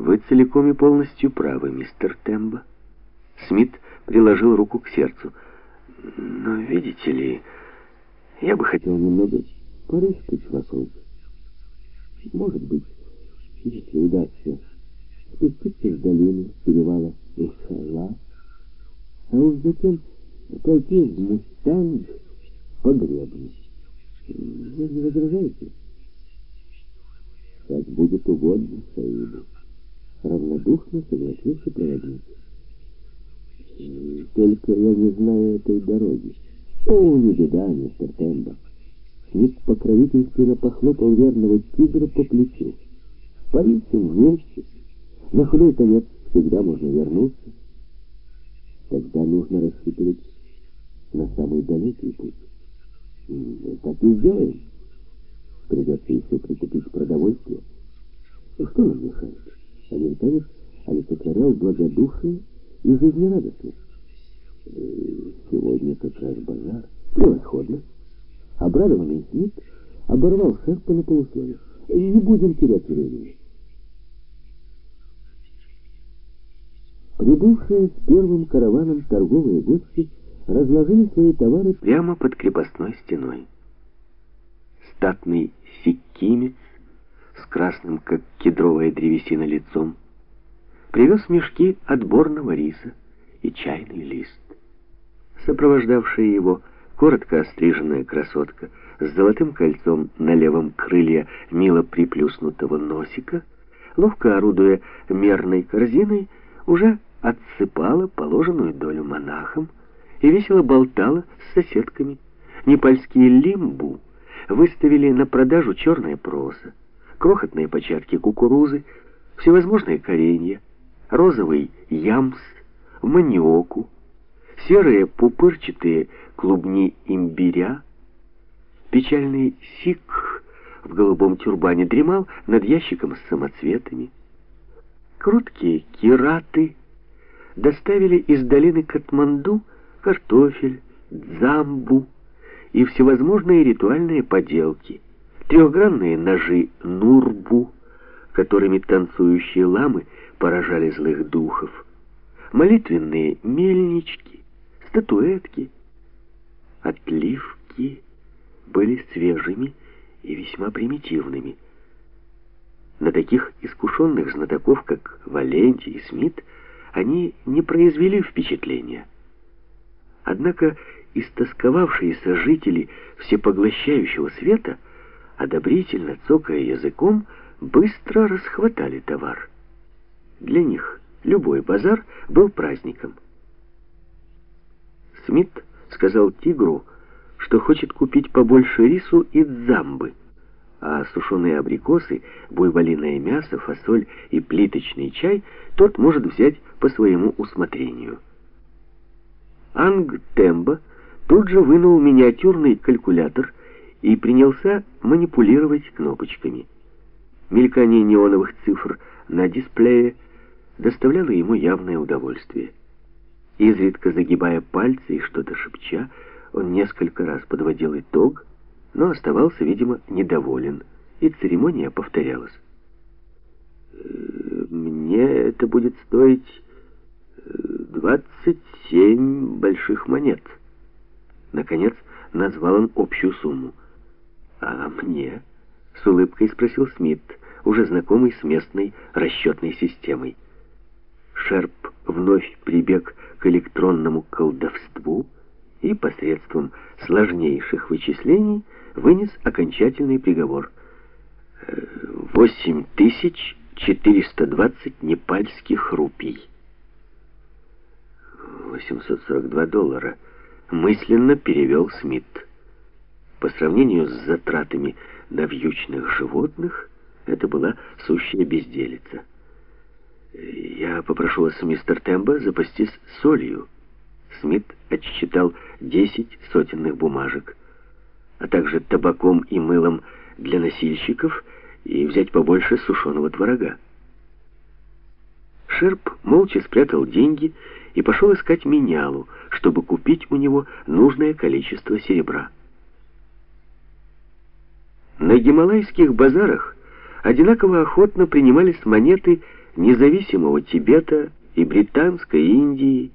Вы целиком и полностью правы, мистер Тембо. Смит приложил руку к сердцу. Но, видите ли, я бы хотел немного порыскать вокруг. Может быть, если удастся спуститься с долины перевала Ишала, а уж затем пойти в Мустанг по гребню. Вы не возражаете? Как будет угодно, Саиду. Равнодушно согласился проводник. Только я не знаю этой дороги. О, не беда, мистер Тембо. Смит покровительственно похлопал верного тигра по плечу. Поищем вместе. На худой конец всегда можно вернуться. Тогда нужно рассчитывать на самый далекий путь. Так и сделаем. Придется еще прикупить продовольствие. Что нам мешает? Американец олицетворял благодушие и жизнерадостность. Сегодня как раз базар. Превосходно. Обрадованный Смит оборвал шерпа на полусловие. Не будем терять времени. Прибывшие с первым караваном торговые гости разложили свои товары прямо под крепостной стеной. Статный сиккимец с красным, как кедровая древесина, лицом привез мешки отборного риса и чайный лист. Сопровождавшая его коротко остриженная красотка с золотым кольцом на левом крыле мило приплюснутого носика, ловко орудуя мерной корзиной, уже отсыпала положенную долю монахам и весело болтала с соседками. Непальские лимбу выставили на продажу черное просо, крохотные початки кукурузы, всевозможные коренья, розовый ямс, маниоку, серые пупырчатые клубни имбиря, печальный сик в голубом тюрбане дремал над ящиком с самоцветами, круткие кираты — доставили из долины Катманду картофель, дзамбу и всевозможные ритуальные поделки, трехгранные ножи нурбу, которыми танцующие ламы поражали злых духов, молитвенные мельнички, статуэтки, отливки были свежими и весьма примитивными. На таких искушенных знатоков, как Валентий и Смит, они не произвели впечатления. Однако истосковавшиеся жители всепоглощающего света, одобрительно цокая языком, быстро расхватали товар. Для них любой базар был праздником. Смит сказал тигру, что хочет купить побольше рису и дзамбы, а сушеные абрикосы, буйволиное мясо, фасоль и плиточный чай тот может взять по своему усмотрению. Анг Тембо тут же вынул миниатюрный калькулятор и принялся манипулировать кнопочками. Мелькание неоновых цифр на дисплее доставляло ему явное удовольствие. Изредка загибая пальцы и что-то шепча, он несколько раз подводил итог, но оставался, видимо, недоволен, и церемония повторялась. «Э, «Мне это будет стоить двадцать семь больших монет». Наконец назвал он общую сумму. «А мне?» — с улыбкой спросил Смит, уже знакомый с местной расчетной системой. Шерп вновь прибег к электронному колдовству и посредством сложнейших вычислений вынес окончательный приговор. Восемь тысяч четыреста двадцать непальских рупий. 842 доллара. Мысленно перевел Смит. По сравнению с затратами на вьючных животных, это была сущая безделица. «Я попрошу вас, мистер Тембо, запастись солью». Смит отсчитал 10 сотенных бумажек а также табаком и мылом для носильщиков и взять побольше сушеного творога. Шерп молча спрятал деньги и пошел искать менялу, чтобы купить у него нужное количество серебра. На гималайских базарах одинаково охотно принимались монеты независимого Тибета и Британской Индии,